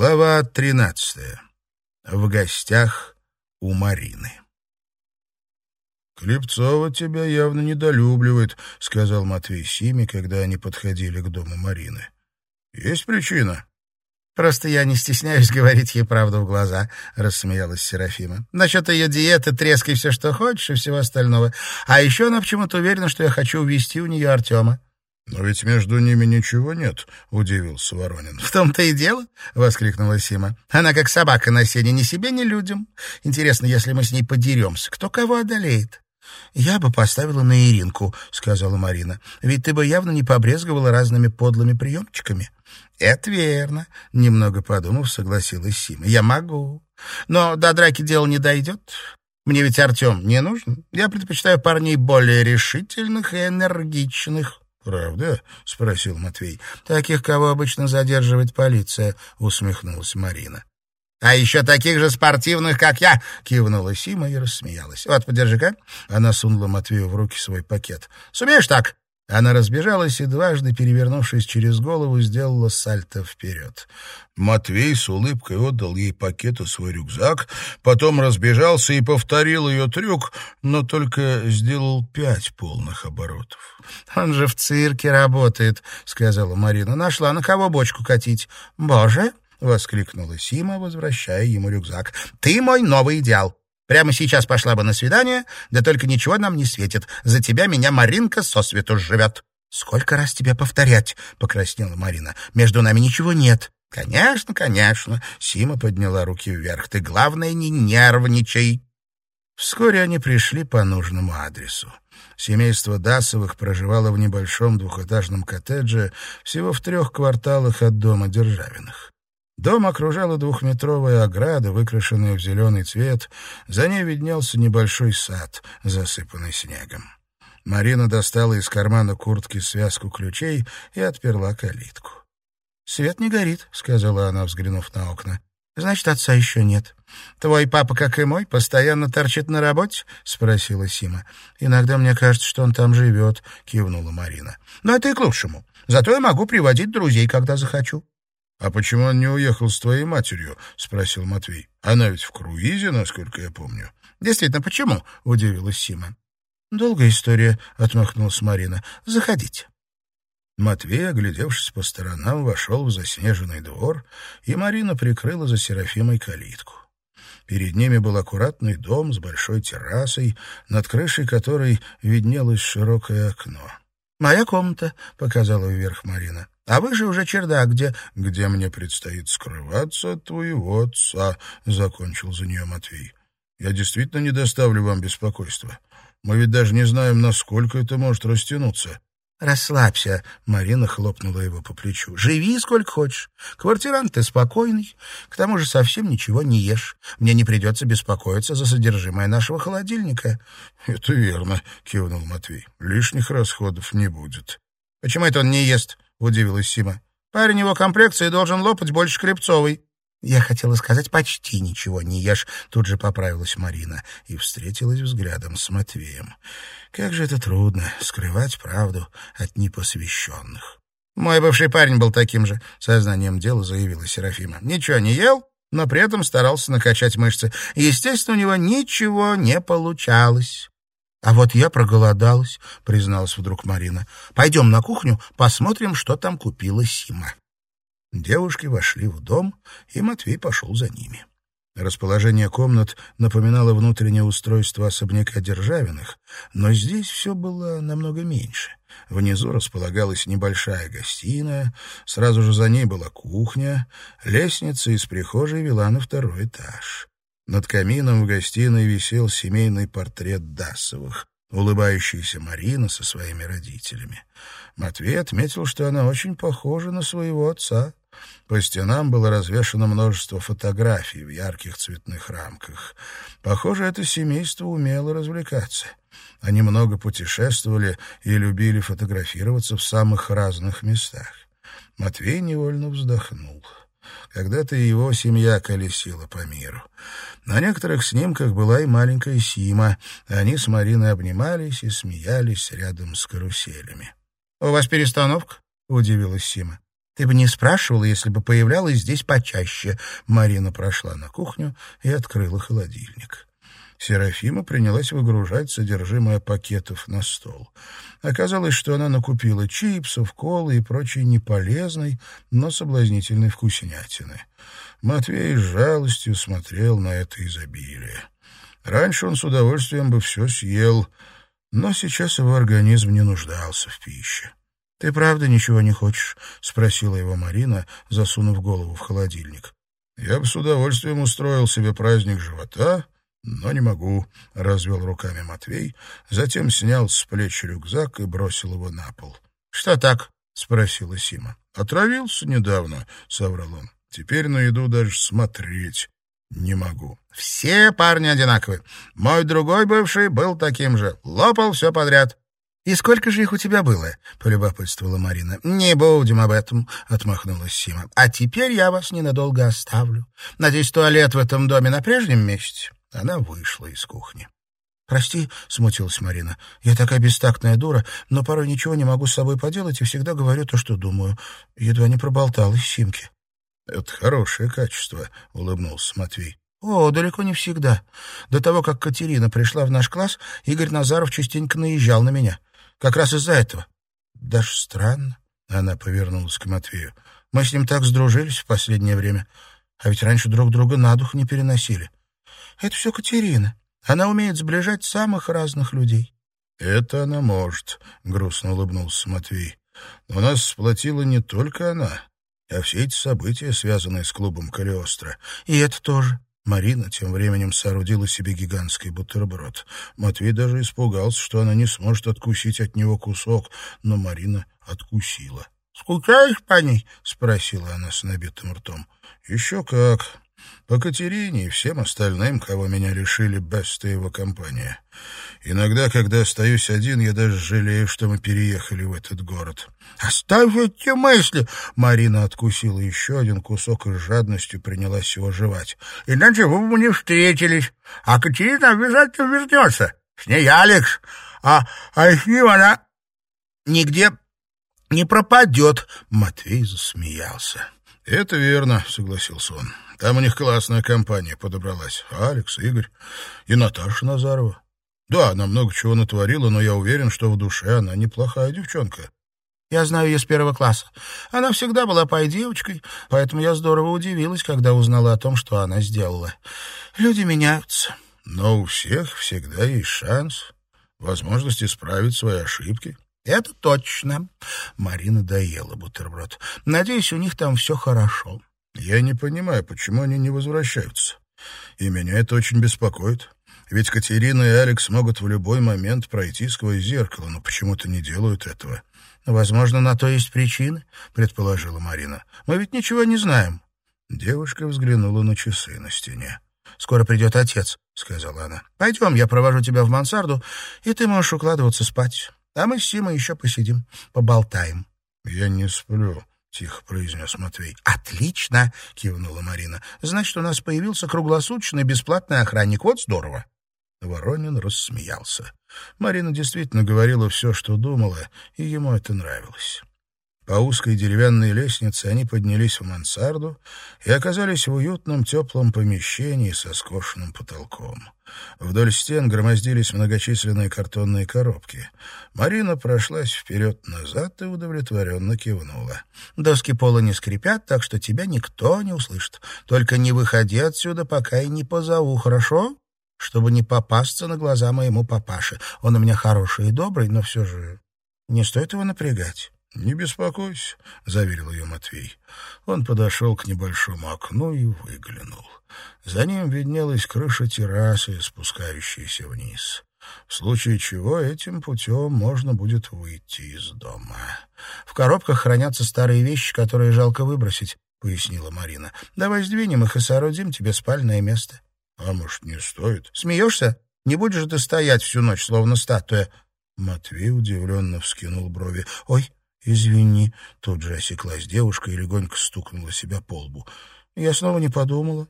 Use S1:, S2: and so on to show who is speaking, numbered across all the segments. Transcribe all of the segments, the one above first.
S1: Глава тринадцатая. В гостях у Марины. «Клепцова тебя явно недолюбливает», — сказал Матвей Симе, когда они подходили к дому Марины. «Есть причина?»
S2: «Просто я не стесняюсь говорить ей правду в глаза», — рассмеялась Серафима. «Насчет ее диеты, треской все, что хочешь, и всего остального. А еще она почему-то уверена, что я хочу увезти у нее Артема».
S1: «Но ведь между ними ничего нет», — удивился Воронин.
S2: «В том-то и дело», — воскликнула Сима. «Она как собака на сене, ни себе, ни людям. Интересно, если мы с ней подеремся, кто кого одолеет?» «Я бы поставила на Иринку», — сказала Марина. «Ведь ты бы явно не побрезговала разными подлыми приемчиками». «Это верно», — немного подумав, согласилась Сима. «Я могу. Но до драки дело не дойдет. Мне ведь Артем не нужен. Я предпочитаю парней более решительных и энергичных».
S1: «Правда?» — спросил Матвей.
S2: «Таких, кого обычно задерживает полиция», — усмехнулась Марина. «А еще таких же спортивных, как я!» — кивнула Сима и рассмеялась. «Вот, подержи-ка». Она сунула Матвею в руки свой пакет. «Сумеешь так?» Она разбежалась и, дважды перевернувшись через голову, сделала сальто вперед.
S1: Матвей с улыбкой отдал ей пакету свой рюкзак, потом разбежался и повторил ее трюк, но только сделал пять полных оборотов.
S2: «Он же в цирке работает», — сказала Марина. «Нашла на кого бочку катить». «Боже!» — воскликнула Сима, возвращая ему рюкзак. «Ты мой новый идеал. Прямо сейчас пошла бы на свидание, да только ничего нам не светит. За тебя меня Маринка сосвету живет». «Сколько раз тебе повторять?» — покраснела Марина. «Между нами ничего нет». «Конечно, конечно», — Сима подняла руки вверх. «Ты, главное, не нервничай».
S1: Вскоре они пришли по нужному адресу. Семейство Дасовых проживало в небольшом двухэтажном коттедже всего в трех кварталах от дома Державиных. Дом окружала двухметровая ограда, выкрашенная в зеленый цвет. За ней виднелся небольшой сад, засыпанный снегом. Марина достала из кармана куртки связку ключей и отперла калитку.
S2: «Свет не горит», — сказала она, взглянув на окна. «Значит, отца еще нет». «Твой папа, как и мой, постоянно торчит на работе?» — спросила Сима. «Иногда мне кажется, что он там живет», — кивнула Марина. «Но это и к лучшему. Зато я могу приводить друзей, когда захочу».
S1: «А почему он не уехал с твоей матерью?» — спросил Матвей. «Она ведь в круизе, насколько я помню».
S2: «Действительно, почему?» — удивилась Сима. «Долгая история», — отмахнулась Марина. «Заходите».
S1: Матвей, оглядевшись по сторонам, вошел в заснеженный двор, и Марина прикрыла за Серафимой калитку. Перед ними был аккуратный дом с большой террасой, над крышей которой виднелось широкое окно.
S2: «Моя комната», — показала вверх Марина. А вы же уже чердак, где...
S1: — Где мне предстоит скрываться от твоего отца, — закончил за нее Матвей. — Я действительно не доставлю вам беспокойства. Мы ведь даже не знаем, насколько это может растянуться.
S2: «Расслабься», — Марина хлопнула его по плечу. «Живи сколько хочешь. Квартирант ты спокойный. К тому же совсем ничего не ешь. Мне не придется беспокоиться за содержимое нашего холодильника».
S1: «Это верно», — кивнул Матвей. «Лишних расходов не будет».
S2: «Почему это он не ест?» — удивилась Сима. «Парень его комплекции должен лопать больше Крепцовой». «Я хотела сказать, почти ничего не ешь», — тут же поправилась Марина и встретилась взглядом с Матвеем. «Как же это трудно — скрывать правду от непосвященных». «Мой бывший парень был таким же», — сознанием дела заявила Серафима. «Ничего не ел, но при этом старался накачать мышцы. Естественно, у него ничего не получалось». «А вот я проголодалась», — призналась вдруг Марина. «Пойдем на кухню, посмотрим, что там купила Сима».
S1: Девушки вошли в дом, и Матвей пошел за ними. Расположение комнат напоминало внутреннее устройство особняка Державиных, но здесь все было намного меньше. Внизу располагалась небольшая гостиная, сразу же за ней была кухня, лестница из прихожей вела на второй этаж. Над камином в гостиной висел семейный портрет Дасовых, улыбающаяся Марина со своими родителями. Матвей отметил, что она очень похожа на своего отца. По стенам было развешано множество фотографий в ярких цветных рамках. Похоже, это семейство умело развлекаться. Они много путешествовали и любили фотографироваться в самых разных местах. Матвей невольно вздохнул. Когда-то его семья колесила по миру. На некоторых снимках была и маленькая Сима. Они с Мариной обнимались и смеялись рядом с каруселями.
S2: — У вас перестановка? — удивилась Сима. Ты бы не спрашивала, если бы появлялась здесь почаще. Марина прошла на кухню и открыла холодильник. Серафима принялась выгружать содержимое пакетов на стол. Оказалось, что она накупила чипсов, колы и прочей неполезной, но соблазнительной вкуснятины. Матвей с жалостью смотрел на это изобилие. Раньше он с удовольствием бы все съел, но сейчас его организм не нуждался в пище. «Ты правда ничего не хочешь?» — спросила его Марина, засунув голову в холодильник. «Я бы с удовольствием устроил себе праздник живота, но не могу», — развел руками Матвей, затем снял с плеч рюкзак и бросил его на пол. «Что так?» — спросила Сима. «Отравился недавно», — соврал он. «Теперь на еду даже смотреть не могу». «Все парни одинаковые. Мой другой бывший был таким же. Лопал все подряд. «И сколько же их у тебя было?» — полюбопытствовала Марина. «Не будем об этом», — отмахнулась Сима. «А теперь я вас ненадолго оставлю. Надеюсь, туалет в этом доме на прежнем месте?» Она вышла из кухни. «Прости», — смутилась Марина, — «я такая бестактная дура, но порой ничего не могу с собой поделать и всегда говорю то, что думаю. Едва не проболталась Симки».
S1: «Это хорошее качество», — улыбнулся Матвей.
S2: «О, далеко не всегда. До того, как Катерина пришла в наш класс, Игорь Назаров частенько наезжал на меня. Как раз из-за этого. Даже странно. Она повернулась к Матвею. Мы с ним так сдружились в последнее время. А ведь раньше друг друга на дух не переносили. Это все Катерина. Она умеет сближать самых разных людей.
S1: Это она может, грустно улыбнулся Матвей. Но нас сплотила не только она, а все эти события, связанные с клубом Калиостро.
S2: И это тоже.
S1: Марина тем временем соорудила себе гигантский бутерброд. Матвей даже испугался, что она не сможет откусить от него кусок, но Марина откусила.
S2: «Скучаешь по ней?»
S1: — спросила она с набитым ртом. «Еще как. По Катерине и всем остальным, кого меня лишили Беста и его компания. Иногда, когда остаюсь один, я даже жалею, что мы переехали в этот город.
S2: «Оставь эти мысли!»
S1: Марина откусила еще один кусок и с жадностью принялась его жевать.
S2: «Иначе вы бы не встретились. А Катерина обязательно вернется. С ней Алекс. А, а с ним она нигде не пропадет».
S1: Матвей засмеялся. «Это верно», — согласился он. «Там у них классная компания подобралась. Алекс, Игорь и Наташа Назарова. Да, она много чего натворила, но я уверен, что в душе она неплохая девчонка.
S2: Я знаю ее с первого класса. Она всегда была пай-девочкой, поэтому я здорово удивилась, когда узнала о том, что она сделала. Люди меняются.
S1: Но у всех всегда есть шанс, возможность исправить свои ошибки.
S2: Это точно. Марина доела бутерброд. Надеюсь, у них там все хорошо.
S1: Я не понимаю, почему они не возвращаются. И меня это очень беспокоит. Ведь Катерина и Алекс могут в любой момент пройти сквозь зеркало, но почему-то не делают этого.
S2: «Возможно, на то есть причины», — предположила Марина. «Мы ведь ничего не знаем».
S1: Девушка взглянула на часы на стене.
S2: «Скоро придет отец», — сказала она. «Пойдем, я провожу тебя в мансарду, и ты можешь укладываться спать. А мы с Симой еще посидим, поболтаем».
S1: «Я не сплю», — тихо произнес Матвей.
S2: «Отлично!» — кивнула Марина. «Значит, у нас появился круглосуточный бесплатный охранник. Вот здорово!»
S1: Воронин рассмеялся. Марина действительно говорила все, что думала, и ему это нравилось. По узкой деревянной лестнице они поднялись в мансарду и оказались в уютном теплом помещении со скошенным потолком. Вдоль стен громоздились многочисленные картонные коробки. Марина прошлась вперед-назад и удовлетворенно кивнула.
S2: «Доски пола не скрипят, так что тебя никто не услышит. Только не выходи отсюда, пока и не позову, хорошо?» чтобы не попасться на глаза моему папаше. Он у меня хороший и добрый, но все же не стоит его напрягать.
S1: — Не беспокойся, — заверил ее Матвей. Он подошел к небольшому окну и выглянул. За ним виднелась крыша террасы, спускающаяся вниз. В случае чего этим путем можно будет выйти из дома.
S2: — В коробках хранятся старые вещи, которые жалко выбросить, — пояснила Марина. — Давай сдвинем их и соорудим тебе спальное место.
S1: — а может, не стоит?
S2: Смеешься? Не будешь же ты стоять всю ночь, словно статуя.
S1: Матвей удивленно вскинул брови.
S2: Ой, извини.
S1: Тут же осеклась девушка и легонько стукнула себя по лбу.
S2: Я снова не подумала.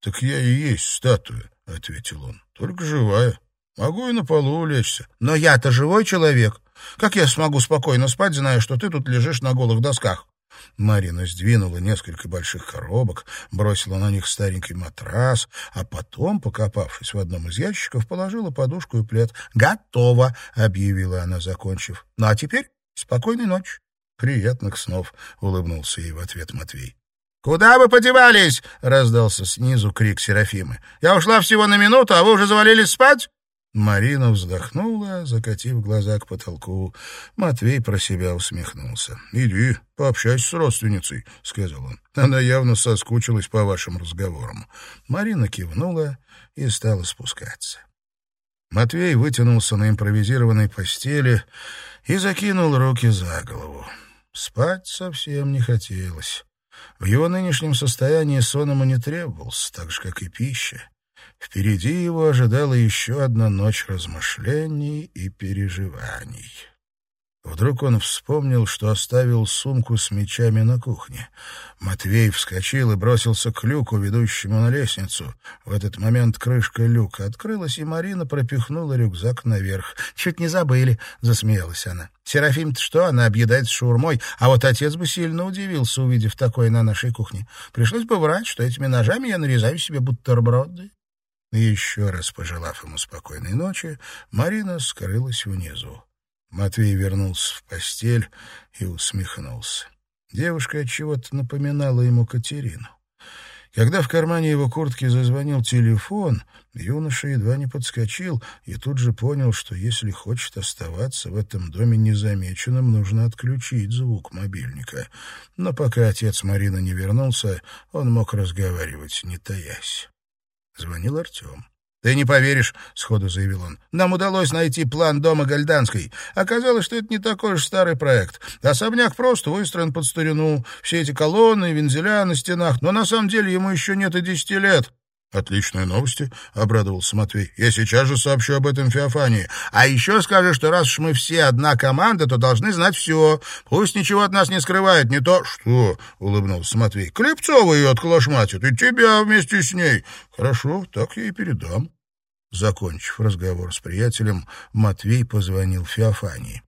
S1: Так я и есть статуя, ответил он. Только живая. Могу и на полу улечься.
S2: Но я-то живой человек. Как я смогу спокойно спать, зная, что ты тут лежишь на голых досках?
S1: Марина сдвинула несколько больших коробок, бросила на них старенький матрас, а потом, покопавшись в одном из ящиков, положила подушку и плед. «Готово!» — объявила она, закончив. «Ну а теперь спокойной ночи!» «Приятных снов!» — улыбнулся ей в ответ Матвей.
S2: «Куда вы подевались?» — раздался снизу крик Серафимы. «Я ушла всего на минуту, а вы уже завалились спать?»
S1: Марина вздохнула, закатив глаза к потолку. Матвей про себя усмехнулся. «Иди, пообщайся с родственницей», — сказал он. «Она явно соскучилась по вашим разговорам». Марина кивнула и стала спускаться. Матвей вытянулся на импровизированной постели и закинул руки за голову. Спать совсем не хотелось. В его нынешнем состоянии сон ему не требовался, так же, как и пища. Впереди его ожидала еще одна ночь размышлений и переживаний. Вдруг он вспомнил, что оставил сумку с мечами на кухне. Матвей вскочил и бросился к люку, ведущему на лестницу. В этот момент крышка люка открылась, и Марина пропихнула рюкзак наверх. «Чуть не забыли», — засмеялась она. «Серафим-то что, она объедает шаурмой, а вот отец бы сильно удивился, увидев такое на нашей кухне. Пришлось бы врать, что этими ножами я нарезаю себе бутерброды». Еще раз пожелав ему спокойной ночи, Марина скрылась внизу. Матвей вернулся в постель и усмехнулся. Девушка от чего-то напоминала ему Катерину. Когда в кармане его куртки зазвонил телефон, юноша едва не подскочил и тут же понял, что если хочет оставаться в этом доме незамеченным, нужно отключить звук мобильника. Но пока отец Марины не вернулся, он мог разговаривать, не таясь. Звонил Артем. «Ты не поверишь», — сходу заявил он. «Нам удалось найти план дома Гальданской. Оказалось, что это не такой уж старый проект. Особняк просто выстроен под старину. Все эти колонны, вензеля на стенах. Но на самом деле ему еще нет и десяти лет. «Отличные новости», — обрадовался Матвей. «Я сейчас же сообщу об этом Феофании. А еще скажи, что раз уж мы все одна команда, то должны знать все. Пусть ничего от нас не скрывает, не то...» «Что?» — улыбнулся Матвей. «Клепцова ее отколошматит, и тебя вместе с ней». «Хорошо, так я и передам». Закончив разговор с приятелем, Матвей позвонил Феофании.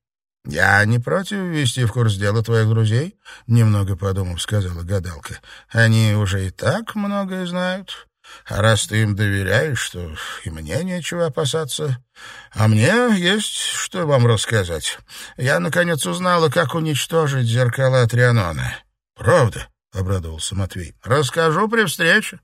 S1: «Я не против ввести в курс дела твоих друзей», — немного подумав, сказала гадалка. «Они уже и так многое знают». А раз ты им доверяешь, то и мне нечего опасаться. А мне есть что вам рассказать. Я, наконец, узнала, как уничтожить зеркала Трианона. — Правда? — обрадовался Матвей. — Расскажу при встрече.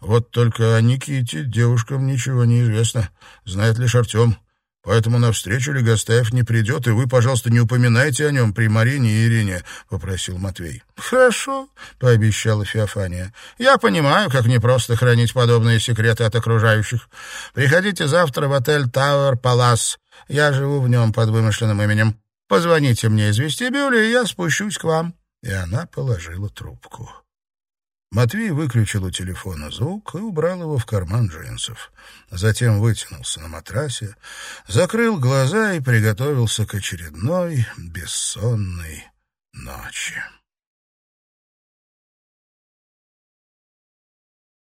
S1: Вот только о Никите девушкам ничего не известно. Знает лишь Артем. Поэтому на встречу Легостаев не придет, и вы, пожалуйста, не упоминайте о нем при Марине и Ирине», — попросил Матвей. «Хорошо», — пообещала Феофания. «Я понимаю, как непросто хранить подобные секреты от окружающих. Приходите завтра в отель Тауэр Палас. Я живу в нем под вымышленным именем. Позвоните мне из вестибюля, и я спущусь к вам». И она положила трубку. Матвей выключил у телефона звук и убрал его в карман джинсов. Затем вытянулся на матрасе, закрыл глаза и приготовился к очередной бессонной ночи.